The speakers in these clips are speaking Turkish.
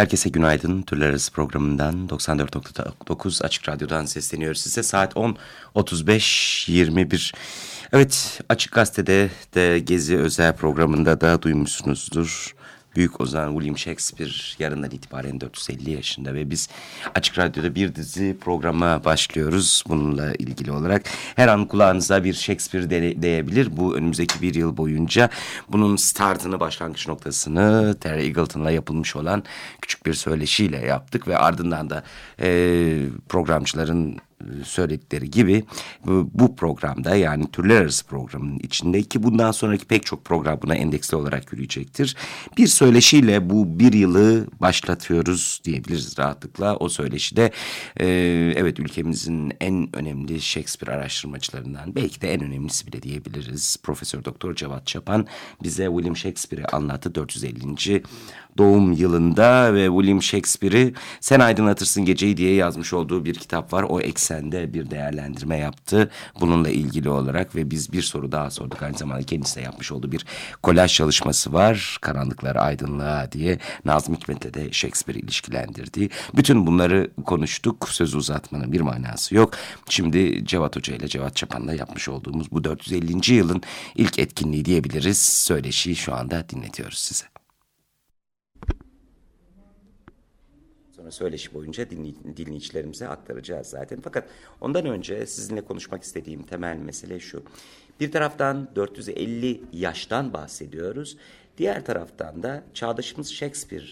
Herkese günaydın. Türler Arası programından 94.9 Açık Radyo'dan sesleniyor size. Saat 10.35-21. Evet Açık Gazete'de de Gezi özel programında da duymuşsunuzdur. Büyük Ozan William Shakespeare yarından itibaren 450 yaşında ve biz Açık Radyo'da bir dizi programa başlıyoruz bununla ilgili olarak. Her an kulağınıza bir Shakespeare de değebilir. Bu önümüzdeki bir yıl boyunca bunun startını, başlangıç noktasını Terry Eagleton'la yapılmış olan küçük bir söyleşiyle yaptık ve ardından da e, programcıların söyledikleri gibi bu, programda yani türler arası programın içindeki bundan sonraki pek çok program buna endeksli olarak yürüyecektir. Bir söyleşiyle bu bir yılı başlatıyoruz diyebiliriz rahatlıkla. O söyleşide e, evet ülkemizin en önemli Shakespeare araştırmacılarından belki de en önemlisi bile diyebiliriz. Profesör Doktor Cevat Çapan bize William Shakespeare'i anlattı 450 doğum yılında ve William Shakespeare'i Sen Aydınlatırsın Geceyi diye yazmış olduğu bir kitap var. O eksende bir değerlendirme yaptı bununla ilgili olarak ve biz bir soru daha sorduk. Aynı zamanda kendisine yapmış olduğu bir kolaj çalışması var. Karanlıklar aydınlığa diye Nazım Hikmet'le de Shakespeare ilişkilendirdi. Bütün bunları konuştuk. Sözü uzatmanın bir manası yok. Şimdi Cevat Hoca ile Cevat Çapan'la yapmış olduğumuz bu 450. yılın ilk etkinliği diyebiliriz. Söyleşiyi şu anda dinletiyoruz size. Söyleşi boyunca dinley dinleyicilerimize aktaracağız zaten. Fakat ondan önce sizinle konuşmak istediğim temel mesele şu. Bir taraftan 450 yaştan bahsediyoruz. Diğer taraftan da çağdaşımız Shakespeare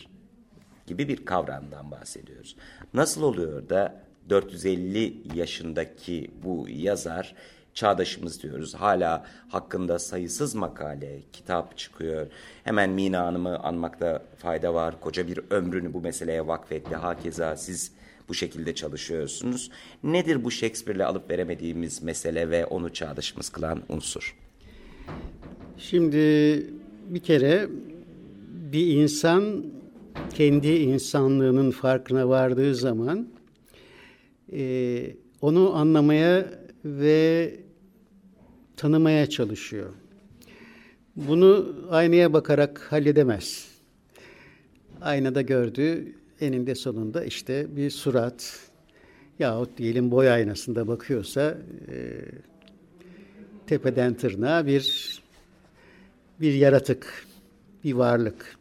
gibi bir kavramdan bahsediyoruz. Nasıl oluyor da 450 yaşındaki bu yazar çağdaşımız diyoruz. Hala hakkında sayısız makale, kitap çıkıyor. Hemen Mina Hanım'ı anmakta fayda var. Koca bir ömrünü bu meseleye vakfetti. Hakeza siz bu şekilde çalışıyorsunuz. Nedir bu Shakespeare'le alıp veremediğimiz mesele ve onu çağdaşımız kılan unsur? Şimdi bir kere bir insan kendi insanlığının farkına vardığı zaman e, onu anlamaya ve tanımaya çalışıyor. Bunu aynaya bakarak halledemez. Aynada gördüğü eninde sonunda işte bir surat yahut diyelim boy aynasında bakıyorsa e, tepeden tırnağa bir bir yaratık, bir varlık.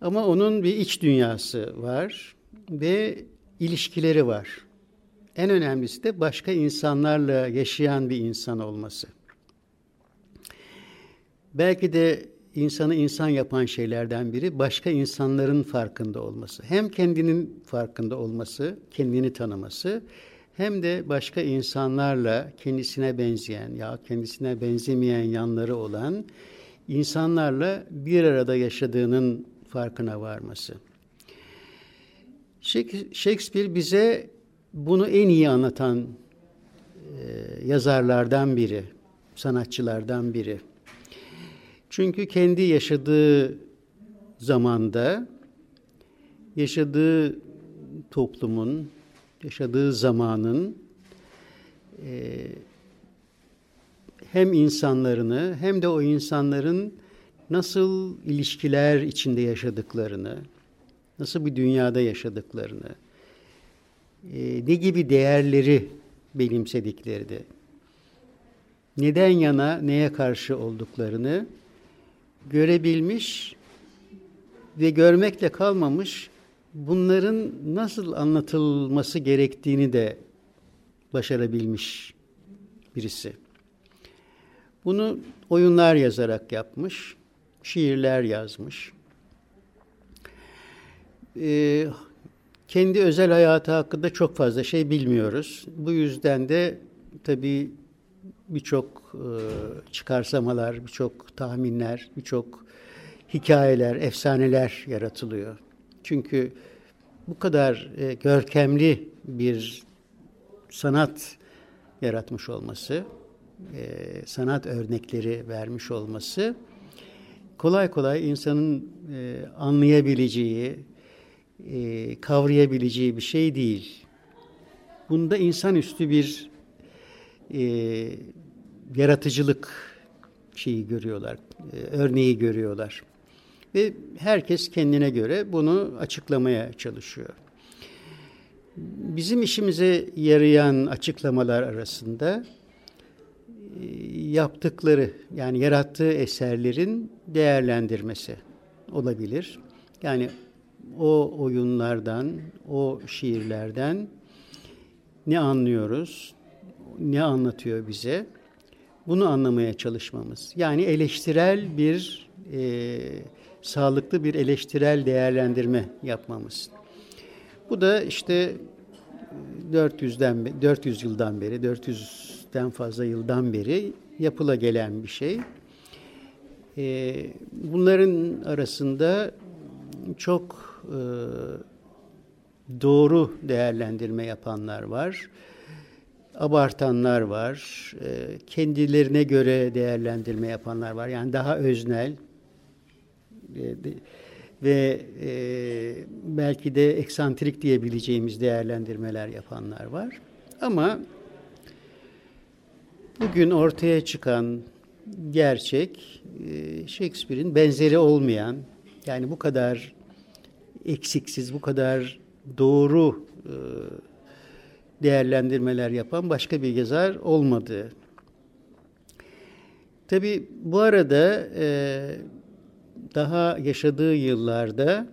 Ama onun bir iç dünyası var ve ilişkileri var. En önemlisi de başka insanlarla yaşayan bir insan olması. Belki de insanı insan yapan şeylerden biri başka insanların farkında olması. Hem kendinin farkında olması, kendini tanıması hem de başka insanlarla kendisine benzeyen ya kendisine benzemeyen yanları olan insanlarla bir arada yaşadığının farkına varması. Shakespeare bize bunu en iyi anlatan e, yazarlardan biri, sanatçılardan biri. Çünkü kendi yaşadığı zamanda, yaşadığı toplumun, yaşadığı zamanın e, hem insanlarını hem de o insanların nasıl ilişkiler içinde yaşadıklarını, nasıl bir dünyada yaşadıklarını, ne gibi değerleri benimsediklerini, neden yana neye karşı olduklarını görebilmiş ve görmekle kalmamış bunların nasıl anlatılması gerektiğini de başarabilmiş birisi. Bunu oyunlar yazarak yapmış, şiirler yazmış. Ee, kendi özel hayatı hakkında çok fazla şey bilmiyoruz. Bu yüzden de tabii birçok e, çıkarsamalar, birçok tahminler, birçok hikayeler, efsaneler yaratılıyor. Çünkü bu kadar e, görkemli bir sanat yaratmış olması, e, sanat örnekleri vermiş olması kolay kolay insanın e, anlayabileceği, e, kavrayabileceği bir şey değil. Bunda insanüstü bir e, yaratıcılık şeyi görüyorlar, e, örneği görüyorlar. Ve herkes kendine göre bunu açıklamaya çalışıyor. Bizim işimize yarayan açıklamalar arasında e, yaptıkları yani yarattığı eserlerin değerlendirmesi olabilir. Yani o oyunlardan, o şiirlerden ne anlıyoruz, ne anlatıyor bize? Bunu anlamaya çalışmamız. Yani eleştirel bir, e, sağlıklı bir eleştirel değerlendirme yapmamız. Bu da işte 400'den 400 yıldan beri, 400'den fazla yıldan beri yapıla gelen bir şey. E, bunların arasında çok e, doğru değerlendirme yapanlar var. Abartanlar var. E, kendilerine göre değerlendirme yapanlar var. Yani daha öznel e, ve belki de eksantrik diyebileceğimiz değerlendirmeler yapanlar var. Ama bugün ortaya çıkan gerçek Shakespeare'in benzeri olmayan yani bu kadar eksiksiz, bu kadar doğru e, değerlendirmeler yapan başka bir yazar olmadı. Tabi bu arada e, daha yaşadığı yıllarda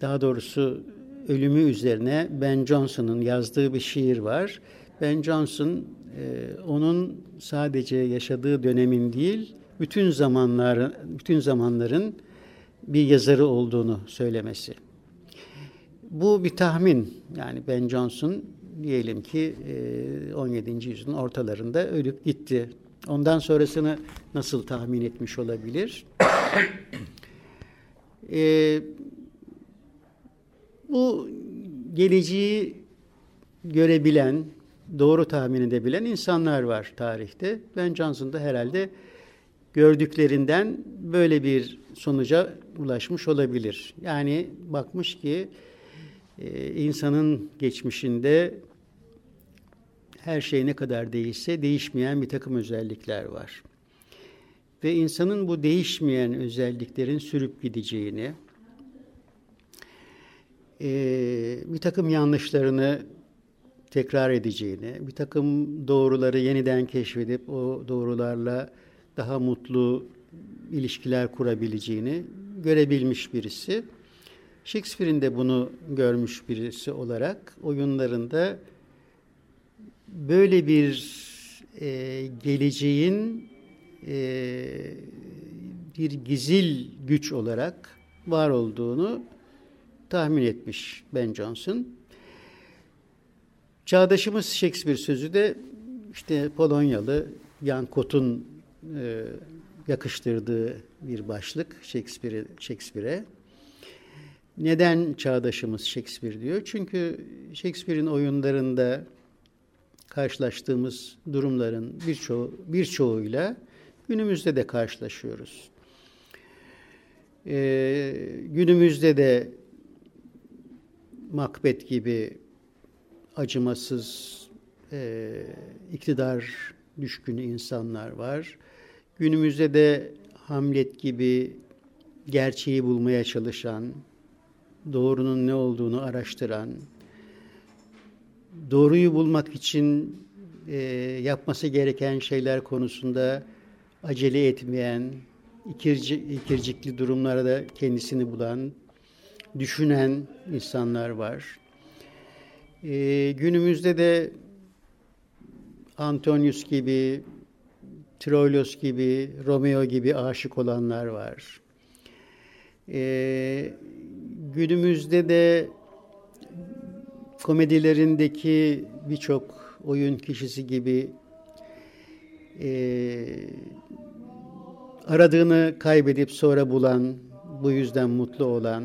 daha doğrusu ölümü üzerine Ben Jonson'un yazdığı bir şiir var. Ben Jonson e, onun sadece yaşadığı dönemin değil, bütün zamanların bütün zamanların bir yazarı olduğunu söylemesi. Bu bir tahmin. Yani Ben Jonson diyelim ki 17. E, yüzyılın ortalarında ölüp gitti. Ondan sonrasını nasıl tahmin etmiş olabilir? e, bu geleceği görebilen, doğru tahmin edebilen insanlar var tarihte. Ben Johnson da herhalde gördüklerinden böyle bir sonuca ulaşmış olabilir. Yani bakmış ki e, insanın geçmişinde her şey ne kadar değişse değişmeyen bir takım özellikler var. Ve insanın bu değişmeyen özelliklerin sürüp gideceğini, e, bir takım yanlışlarını tekrar edeceğini, bir takım doğruları yeniden keşfedip o doğrularla daha mutlu ilişkiler kurabileceğini görebilmiş birisi. Shakespeare'in de bunu görmüş birisi olarak oyunlarında böyle bir e, geleceğin e, bir gizil güç olarak var olduğunu tahmin etmiş Ben Jonson. Çağdaşımız Shakespeare sözü de işte Polonyalı Jan Kot'un e, yakıştırdığı bir başlık Shakespeare'e. Shakespeare Neden çağdaşımız Shakespeare diyor? Çünkü Shakespeare'in oyunlarında karşılaştığımız durumların birçoğu birçoğuyla günümüzde de karşılaşıyoruz. Ee, günümüzde de Macbeth gibi acımasız e, iktidar düşkünü insanlar var. Günümüzde de Hamlet gibi gerçeği bulmaya çalışan, doğrunun ne olduğunu araştıran, doğruyu bulmak için e, yapması gereken şeyler konusunda acele etmeyen, ikirci, ikircikli durumlarda kendisini bulan, düşünen insanlar var. E, günümüzde de Antonius gibi, Troilos gibi, Romeo gibi aşık olanlar var. E, günümüzde de komedilerindeki birçok oyun kişisi gibi e, aradığını kaybedip sonra bulan, bu yüzden mutlu olan,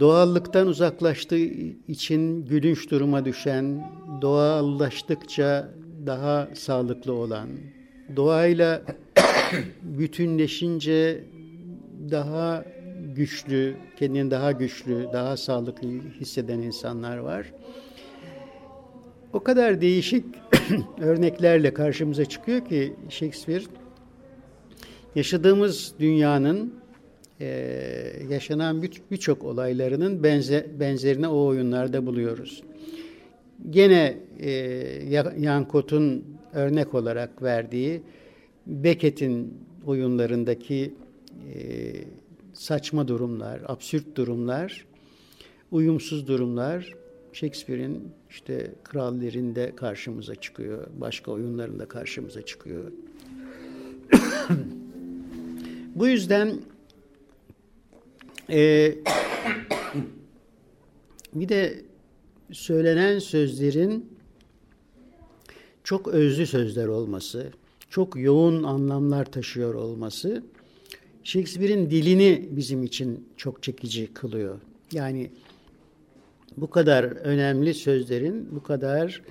doğallıktan uzaklaştığı için gülünç duruma düşen, doğallaştıkça daha sağlıklı olan, doğayla bütünleşince daha güçlü, kendini daha güçlü, daha sağlıklı hisseden insanlar var. O kadar değişik örneklerle karşımıza çıkıyor ki Shakespeare yaşadığımız dünyanın e, yaşanan birçok olaylarının benze, benzerini o oyunlarda buluyoruz. Gene e, Yankot'un örnek olarak verdiği Beckett'in oyunlarındaki e, saçma durumlar, absürt durumlar, uyumsuz durumlar Shakespeare'in işte krallerinde karşımıza çıkıyor, başka oyunlarında karşımıza çıkıyor. Bu yüzden e, bir de söylenen sözlerin çok özlü sözler olması, çok yoğun anlamlar taşıyor olması Shakespeare'in dilini bizim için çok çekici kılıyor. Yani bu kadar önemli sözlerin bu kadar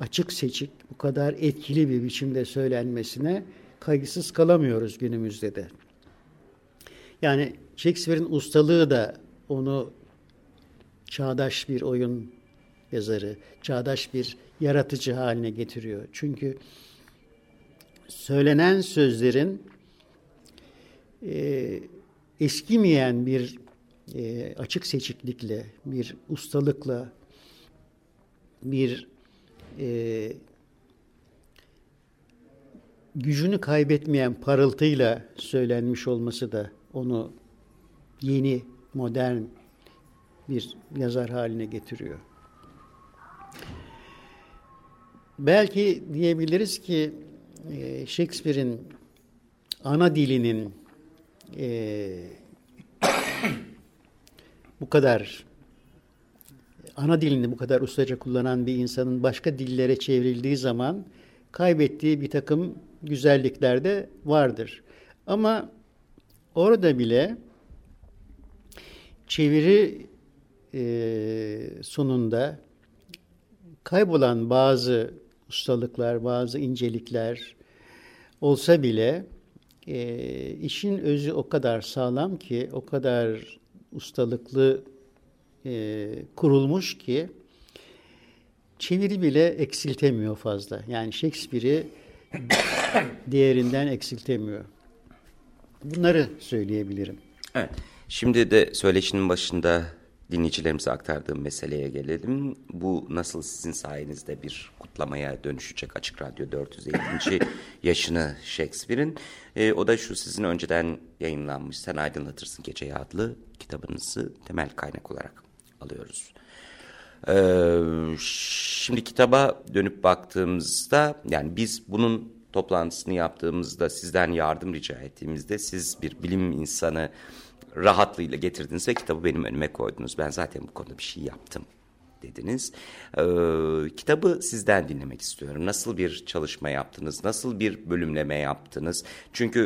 açık seçik, bu kadar etkili bir biçimde söylenmesine kaygısız kalamıyoruz günümüzde de. Yani Shakespeare'in ustalığı da onu çağdaş bir oyun yazarı, çağdaş bir yaratıcı haline getiriyor. Çünkü söylenen sözlerin e, eskimeyen bir e, açık seçiklikle, bir ustalıkla, bir e, gücünü kaybetmeyen parıltıyla söylenmiş olması da onu yeni, modern bir yazar haline getiriyor. Belki diyebiliriz ki e, Shakespeare'in ana dilinin e, bu kadar ana dilini bu kadar ustaca kullanan bir insanın başka dillere çevrildiği zaman kaybettiği bir takım güzellikler de vardır. Ama orada bile çeviri e, sonunda kaybolan bazı ustalıklar, bazı incelikler olsa bile e, işin özü o kadar sağlam ki, o kadar ustalıklı e, kurulmuş ki çeviri bile eksiltemiyor fazla. Yani Shakespeare'i değerinden eksiltemiyor. Bunları söyleyebilirim. Evet. Şimdi de söyleşinin başında dinleyicilerimize aktardığım meseleye gelelim. Bu nasıl sizin sayenizde bir kutlamaya dönüşecek Açık Radyo 450. yaşını Shakespeare'in. E, o da şu sizin önceden yayınlanmış Sen Aydınlatırsın Geceyi adlı kitabınızı temel kaynak olarak alıyoruz. Ee, şimdi kitaba dönüp baktığımızda yani biz bunun toplantısını yaptığımızda sizden yardım rica ettiğimizde siz bir bilim insanı rahatlığıyla getirdiniz ve kitabı benim önüme koydunuz. Ben zaten bu konuda bir şey yaptım dediniz. Ee, kitabı sizden dinlemek istiyorum. Nasıl bir çalışma yaptınız? Nasıl bir bölümleme yaptınız? Çünkü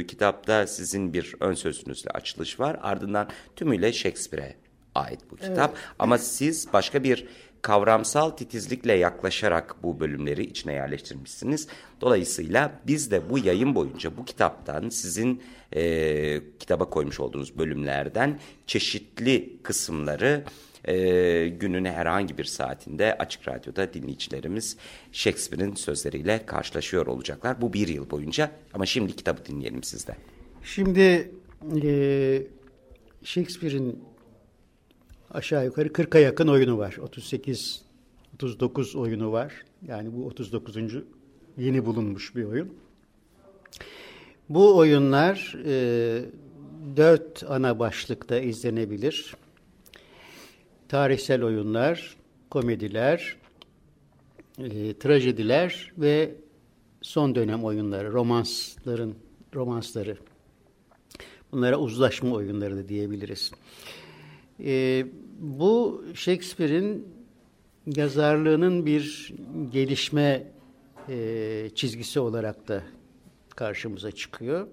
e, kitapta sizin bir ön sözünüzle açılış var. Ardından tümüyle Shakespeare'e ait bu kitap. Evet. Ama siz başka bir kavramsal titizlikle yaklaşarak bu bölümleri içine yerleştirmişsiniz. Dolayısıyla biz de bu yayın boyunca bu kitaptan sizin e, kitaba koymuş olduğunuz bölümlerden çeşitli kısımları e, günün herhangi bir saatinde Açık Radyo'da dinleyicilerimiz Shakespeare'in sözleriyle karşılaşıyor olacaklar. Bu bir yıl boyunca ama şimdi kitabı dinleyelim sizden. Şimdi e, Shakespeare'in aşağı yukarı 40'a yakın oyunu var. 38 39 oyunu var. Yani bu 39. yeni bulunmuş bir oyun. Bu oyunlar e, dört ana başlıkta izlenebilir. Tarihsel oyunlar, komediler, e, trajediler ve son dönem oyunları, romansların romansları. Bunlara uzlaşma oyunları da diyebiliriz. E, bu Shakespeare'in yazarlığının bir gelişme e, çizgisi olarak da karşımıza çıkıyor.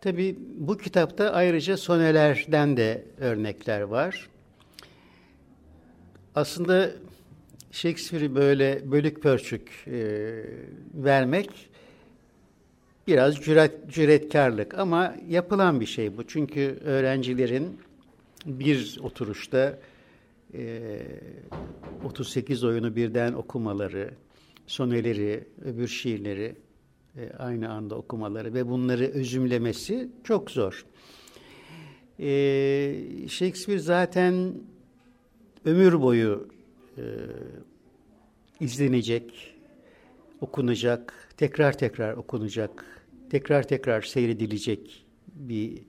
Tabii bu kitapta ayrıca sonelerden de örnekler var. Aslında Shakespeare'i böyle bölük pörçük e, vermek biraz cüret, cüretkarlık ama yapılan bir şey bu. Çünkü öğrencilerin bir oturuşta e, 38 oyunu birden okumaları, soneleri, öbür şiirleri e, aynı anda okumaları ve bunları özümlemesi çok zor. E, Shakespeare zaten ömür boyu e, izlenecek, okunacak, tekrar tekrar okunacak, tekrar tekrar seyredilecek bir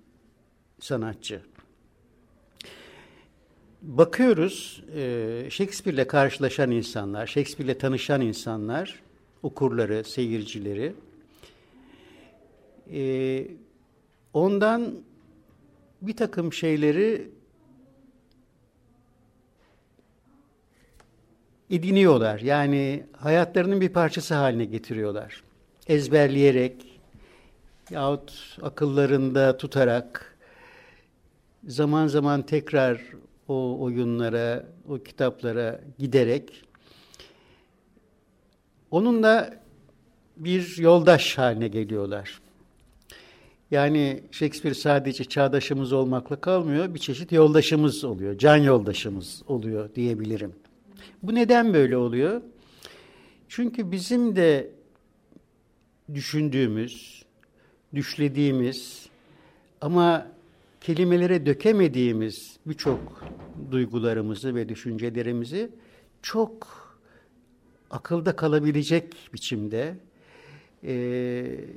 sanatçı. Bakıyoruz e, Shakespeare'le karşılaşan insanlar, Shakespeare'le tanışan insanlar, okurları, seyircileri e, ondan bir takım şeyleri ediniyorlar. Yani hayatlarının bir parçası haline getiriyorlar. Ezberleyerek yahut akıllarında tutarak zaman zaman tekrar o oyunlara, o kitaplara giderek onunla bir yoldaş haline geliyorlar. Yani Shakespeare sadece çağdaşımız olmakla kalmıyor, bir çeşit yoldaşımız oluyor, can yoldaşımız oluyor diyebilirim. Bu neden böyle oluyor? Çünkü bizim de düşündüğümüz, düşlediğimiz ama kelimelere dökemediğimiz birçok duygularımızı ve düşüncelerimizi çok akılda kalabilecek biçimde e,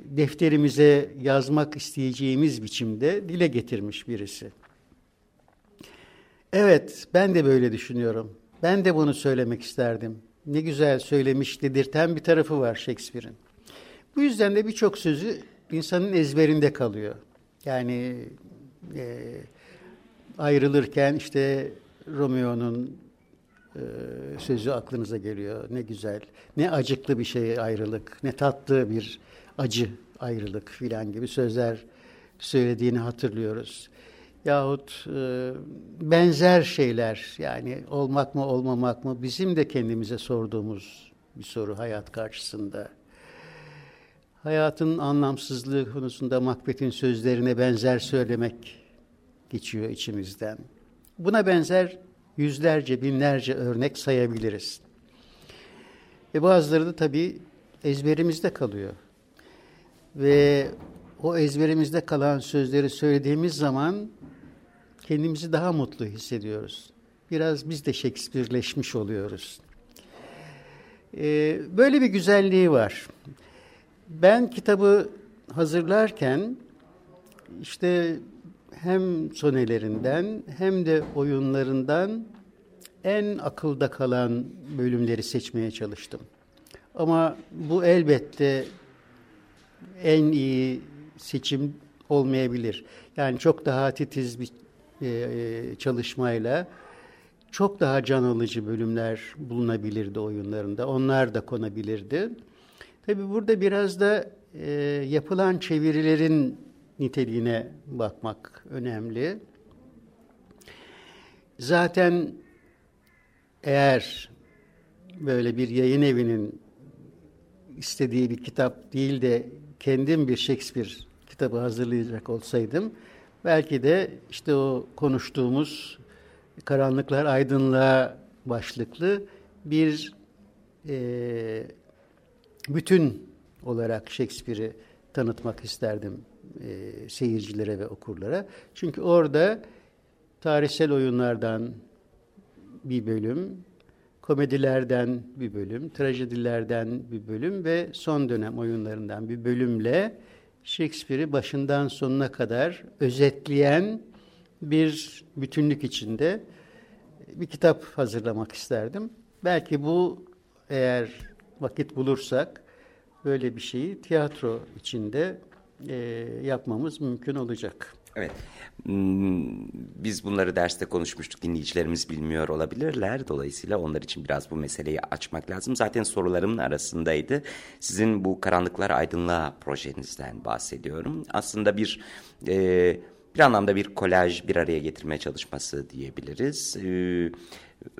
defterimize yazmak isteyeceğimiz biçimde dile getirmiş birisi. Evet, ben de böyle düşünüyorum. Ben de bunu söylemek isterdim. Ne güzel söylemiş dedirten bir tarafı var Shakespeare'in. Bu yüzden de birçok sözü insanın ezberinde kalıyor. Yani e, ayrılırken işte Romeo'nun e, sözü aklınıza geliyor. Ne güzel, ne acıklı bir şey ayrılık, ne tatlı bir acı ayrılık filan gibi sözler söylediğini hatırlıyoruz. Yahut e, benzer şeyler yani olmak mı olmamak mı bizim de kendimize sorduğumuz bir soru hayat karşısında. Hayatın anlamsızlığı konusunda Macbeth'in sözlerine benzer söylemek geçiyor içimizden. Buna benzer yüzlerce, binlerce örnek sayabiliriz. Ve bazıları da tabii ezberimizde kalıyor. Ve o ezberimizde kalan sözleri söylediğimiz zaman kendimizi daha mutlu hissediyoruz. Biraz biz de Shakespeare'leşmiş oluyoruz. Ee, böyle bir güzelliği var. Ben kitabı hazırlarken işte hem sonelerinden hem de oyunlarından en akılda kalan bölümleri seçmeye çalıştım. Ama bu elbette en iyi seçim olmayabilir. Yani çok daha titiz bir e, çalışmayla çok daha can alıcı bölümler bulunabilirdi oyunlarında. Onlar da konabilirdi. Tabii burada biraz da e, yapılan çevirilerin niteliğine bakmak önemli. Zaten eğer böyle bir yayın evinin istediği bir kitap değil de kendim bir Shakespeare kitabı hazırlayacak olsaydım belki de işte o konuştuğumuz karanlıklar aydınlığa başlıklı bir e, bütün olarak Shakespeare'i tanıtmak isterdim e, seyircilere ve okurlara. Çünkü orada tarihsel oyunlardan bir bölüm, komedilerden bir bölüm, trajedilerden bir bölüm ve son dönem oyunlarından bir bölümle Shakespeare'i başından sonuna kadar özetleyen bir bütünlük içinde bir kitap hazırlamak isterdim. Belki bu eğer vakit bulursak böyle bir şeyi tiyatro içinde e, yapmamız mümkün olacak. Evet. Hmm, biz bunları derste konuşmuştuk. Dinleyicilerimiz bilmiyor olabilirler. Dolayısıyla onlar için biraz bu meseleyi açmak lazım. Zaten sorularımın arasındaydı. Sizin bu Karanlıklar Aydınlığa projenizden bahsediyorum. Aslında bir e, bir anlamda bir kolaj bir araya getirme çalışması diyebiliriz. E,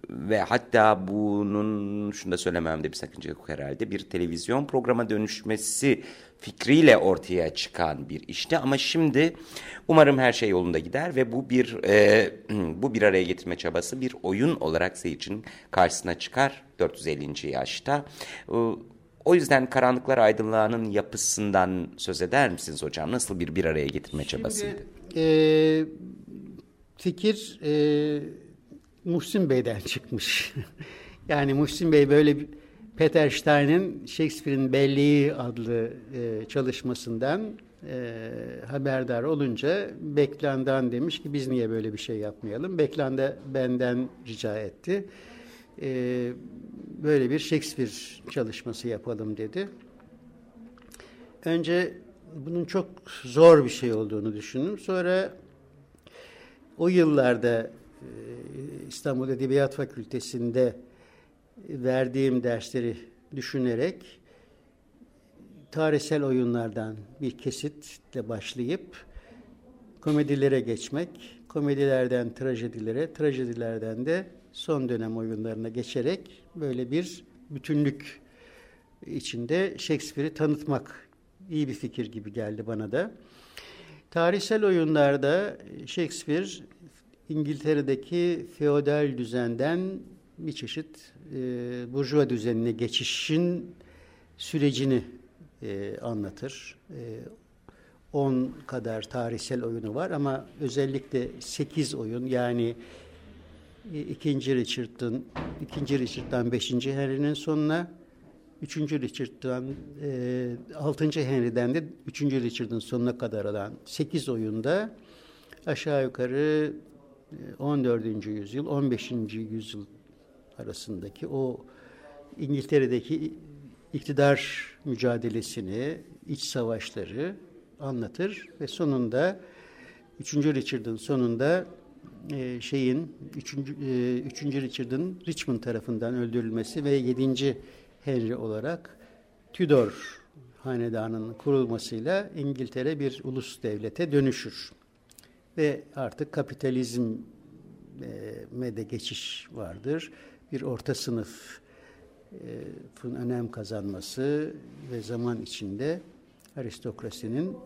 ve hatta bunun şunu da söylememde bir sakınca yok herhalde bir televizyon programa dönüşmesi fikriyle ortaya çıkan bir işti ama şimdi umarım her şey yolunda gider ve bu bir e, bu bir araya getirme çabası bir oyun olarak seyircinin karşısına çıkar 450. yaşta. E, o yüzden Karanlıklar Aydınlığı'nın yapısından söz eder misiniz hocam? Nasıl bir bir araya getirme çabasıydı? Şimdi, e, fikir e, Muhsin Bey'den çıkmış. yani Muhsin Bey böyle bir Peter Stein'in Shakespeare'in Belleği adlı e, çalışmasından e, haberdar olunca Beklan'dan demiş ki biz niye böyle bir şey yapmayalım. Beklan benden rica etti. E, böyle bir Shakespeare çalışması yapalım dedi. Önce bunun çok zor bir şey olduğunu düşündüm. Sonra o yıllarda e, İstanbul Edebiyat Fakültesi'nde verdiğim dersleri düşünerek tarihsel oyunlardan bir kesitle başlayıp komedilere geçmek, komedilerden trajedilere, trajedilerden de son dönem oyunlarına geçerek böyle bir bütünlük içinde Shakespeare'i tanıtmak iyi bir fikir gibi geldi bana da. Tarihsel oyunlarda Shakespeare İngiltere'deki feodal düzenden bir çeşit e, burjuva düzenine geçişin sürecini e, anlatır. 10 e, kadar tarihsel oyunu var ama özellikle 8 oyun yani e, ikinci Richard'ın ikinci Richard'dan 5. Henry'nin sonuna üçüncü Richard'dan e, 6. Henry'den de üçüncü Richard'ın sonuna kadar olan 8 oyunda aşağı yukarı 14. E, yüzyıl, 15. yüzyıl arasındaki o İngiltere'deki iktidar mücadelesini, iç savaşları anlatır ve sonunda 3. Richard'ın sonunda e, şeyin 3. E, 3. Richard'ın Richmond tarafından öldürülmesi ve 7. Henry olarak Tudor hanedanının kurulmasıyla İngiltere bir ulus devlete dönüşür. Ve artık kapitalizme de geçiş vardır bir orta sınıfın önem kazanması ve zaman içinde aristokrasinin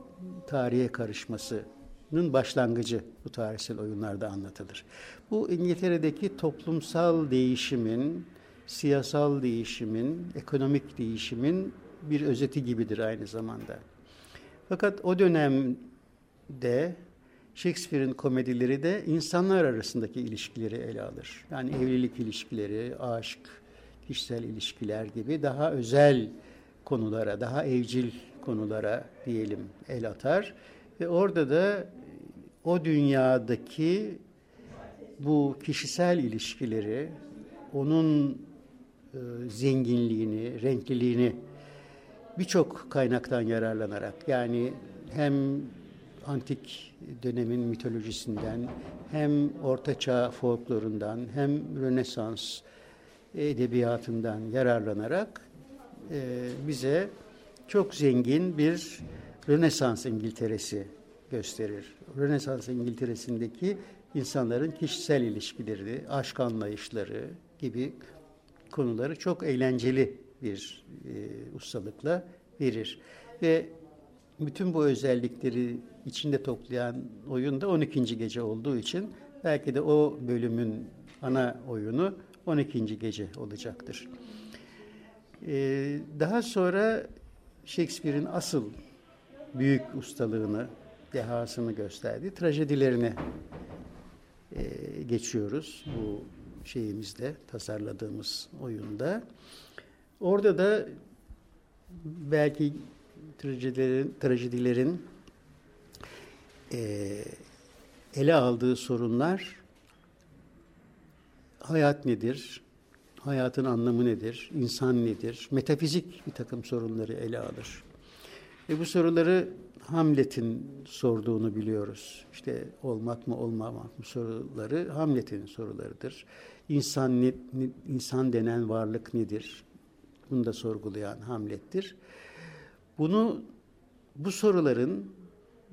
tarihe karışmasının başlangıcı bu tarihsel oyunlarda anlatılır. Bu İngiltere'deki toplumsal değişimin, siyasal değişimin, ekonomik değişimin bir özeti gibidir aynı zamanda. Fakat o dönemde Shakespeare'in komedileri de insanlar arasındaki ilişkileri ele alır. Yani evlilik ilişkileri, aşk, kişisel ilişkiler gibi daha özel konulara, daha evcil konulara diyelim el atar. Ve orada da o dünyadaki bu kişisel ilişkileri, onun e, zenginliğini, renkliliğini birçok kaynaktan yararlanarak yani hem antik dönemin mitolojisinden hem ortaçağ folklorundan hem Rönesans edebiyatından yararlanarak e, bize çok zengin bir Rönesans İngiltere'si gösterir. Rönesans İngiltere'sindeki insanların kişisel ilişkileri, aşk anlayışları gibi konuları çok eğlenceli bir e, ustalıkla verir. Ve bütün bu özellikleri içinde toplayan oyun da 12. gece olduğu için belki de o bölümün ana oyunu 12. gece olacaktır. Ee, daha sonra Shakespeare'in asıl büyük ustalığını, dehasını gösterdiği trajedilerine e, geçiyoruz bu şeyimizde, tasarladığımız oyunda. Orada da belki trajedilerin, trajedilerin e, ele aldığı sorunlar hayat nedir, hayatın anlamı nedir, insan nedir, metafizik bir takım sorunları ele alır. Ve bu soruları Hamlet'in sorduğunu biliyoruz. İşte olmak mı olmamak mı soruları Hamlet'in sorularıdır. İnsan, ne, insan denen varlık nedir? Bunu da sorgulayan Hamlet'tir. Bunu bu soruların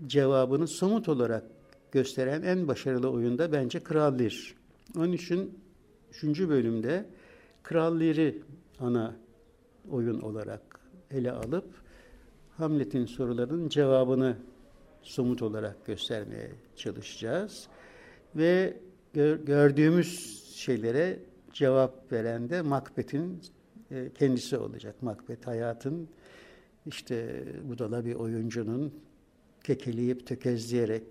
cevabını somut olarak gösteren en başarılı oyunda bence Kral Lear. Onun için 3. bölümde Kral Lear'i ana oyun olarak ele alıp Hamlet'in sorularının cevabını somut olarak göstermeye çalışacağız. Ve gör, gördüğümüz şeylere cevap veren de Macbeth'in e, kendisi olacak. Macbeth hayatın işte budala bir oyuncunun kekeleyip tökezleyerek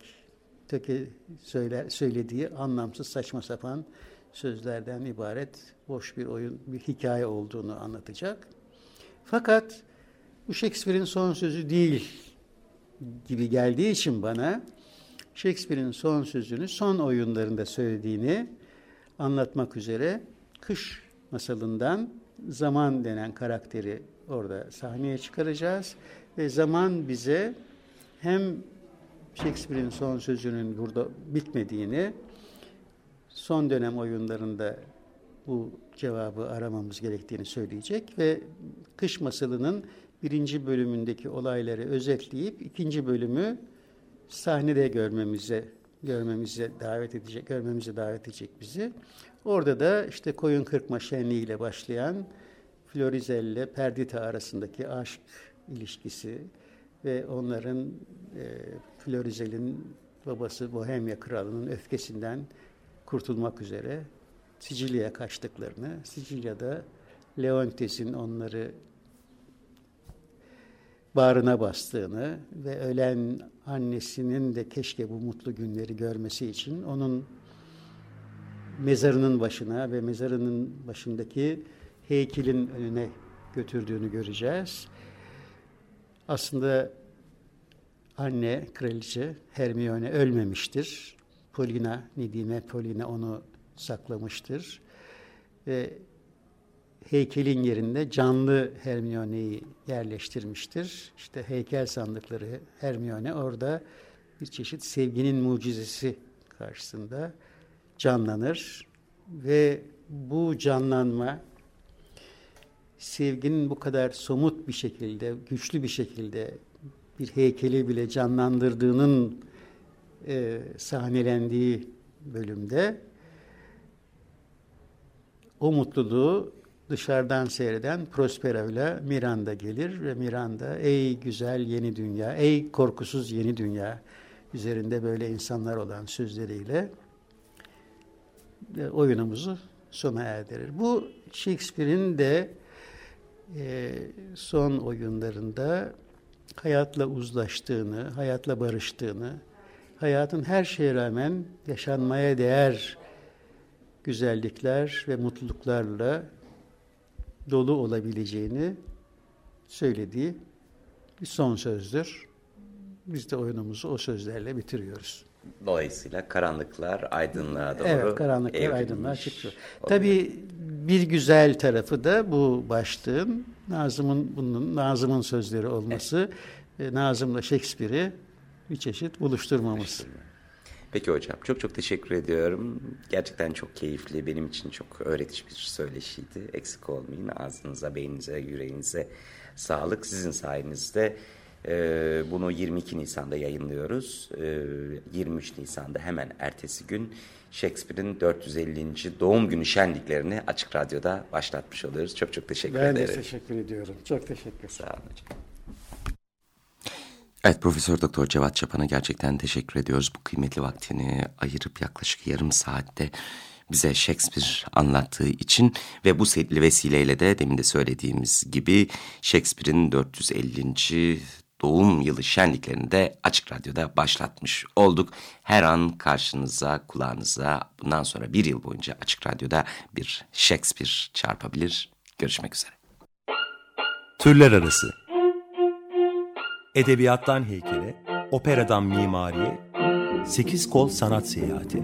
töke, söyler, söylediği anlamsız saçma sapan sözlerden ibaret boş bir oyun, bir hikaye olduğunu anlatacak. Fakat bu Shakespeare'in son sözü değil gibi geldiği için bana Shakespeare'in son sözünü son oyunlarında söylediğini anlatmak üzere kış masalından zaman denen karakteri orada sahneye çıkaracağız ve zaman bize hem Shakespeare'in son sözünün burada bitmediğini son dönem oyunlarında bu cevabı aramamız gerektiğini söyleyecek ve kış masalının birinci bölümündeki olayları özetleyip ikinci bölümü sahnede görmemize görmemize davet edecek, görmemize davet edecek bizi. Orada da işte koyun kırkma şenliği başlayan Florizel ile Perdita arasındaki aşk ilişkisi ve onların e, Florizel'in babası Bohemya kralının öfkesinden kurtulmak üzere Sicilya'ya kaçtıklarını, Sicilya'da Leontes'in onları bağrına bastığını ve ölen annesinin de keşke bu mutlu günleri görmesi için onun mezarının başına ve mezarının başındaki heykelin önüne götürdüğünü göreceğiz. Aslında anne, kraliçe Hermione ölmemiştir. Polina, Nidime Polina onu saklamıştır. Ve heykelin yerinde canlı Hermione'yi yerleştirmiştir. İşte heykel sandıkları Hermione orada bir çeşit sevginin mucizesi karşısında canlanır ve bu canlanma sevginin bu kadar somut bir şekilde, güçlü bir şekilde bir heykeli bile canlandırdığının e, sahnelendiği bölümde o mutluluğu dışarıdan seyreden Prospero ile Miranda gelir ve Miranda ey güzel yeni dünya, ey korkusuz yeni dünya üzerinde böyle insanlar olan sözleriyle oyunumuzu sona erdirir. Bu Shakespeare'in de e, son oyunlarında hayatla uzlaştığını, hayatla barıştığını, hayatın her şeye rağmen yaşanmaya değer güzellikler ve mutluluklarla dolu olabileceğini söylediği bir son sözdür. Biz de oyunumuzu o sözlerle bitiriyoruz. Dolayısıyla karanlıklar aydınlığa doğru Evet, karanlıklar aydınlığa çıkıyor. Tabii bir güzel tarafı da bu başlığın Nazım'ın bunun Nazım'ın sözleri olması, evet. Nazım'la Shakespeare'i bir çeşit buluşturmamız. Peki hocam çok çok teşekkür ediyorum. Gerçekten çok keyifli. Benim için çok öğretici bir söyleşiydi. Eksik olmayın. Ağzınıza, beyninize, yüreğinize sağlık. Sizin sayenizde e, bunu 22 Nisan'da yayınlıyoruz. E, 23 Nisan'da hemen ertesi gün Shakespeare'in 450. doğum günü şenliklerini Açık Radyo'da başlatmış oluyoruz. Çok çok teşekkür ben ederim. Ben de teşekkür ediyorum. Çok teşekkür Sağ olun hocam. Evet Profesör Doktor Cevat Çapan'a gerçekten teşekkür ediyoruz. Bu kıymetli vaktini ayırıp yaklaşık yarım saatte bize Shakespeare anlattığı için ve bu vesileyle de demin de söylediğimiz gibi Shakespeare'in 450. doğum yılı şenliklerini de Açık Radyo'da başlatmış olduk. Her an karşınıza, kulağınıza bundan sonra bir yıl boyunca Açık Radyo'da bir Shakespeare çarpabilir. Görüşmek üzere. Türler Arası Edebiyattan heykele, operadan mimariye, sekiz kol sanat seyahati.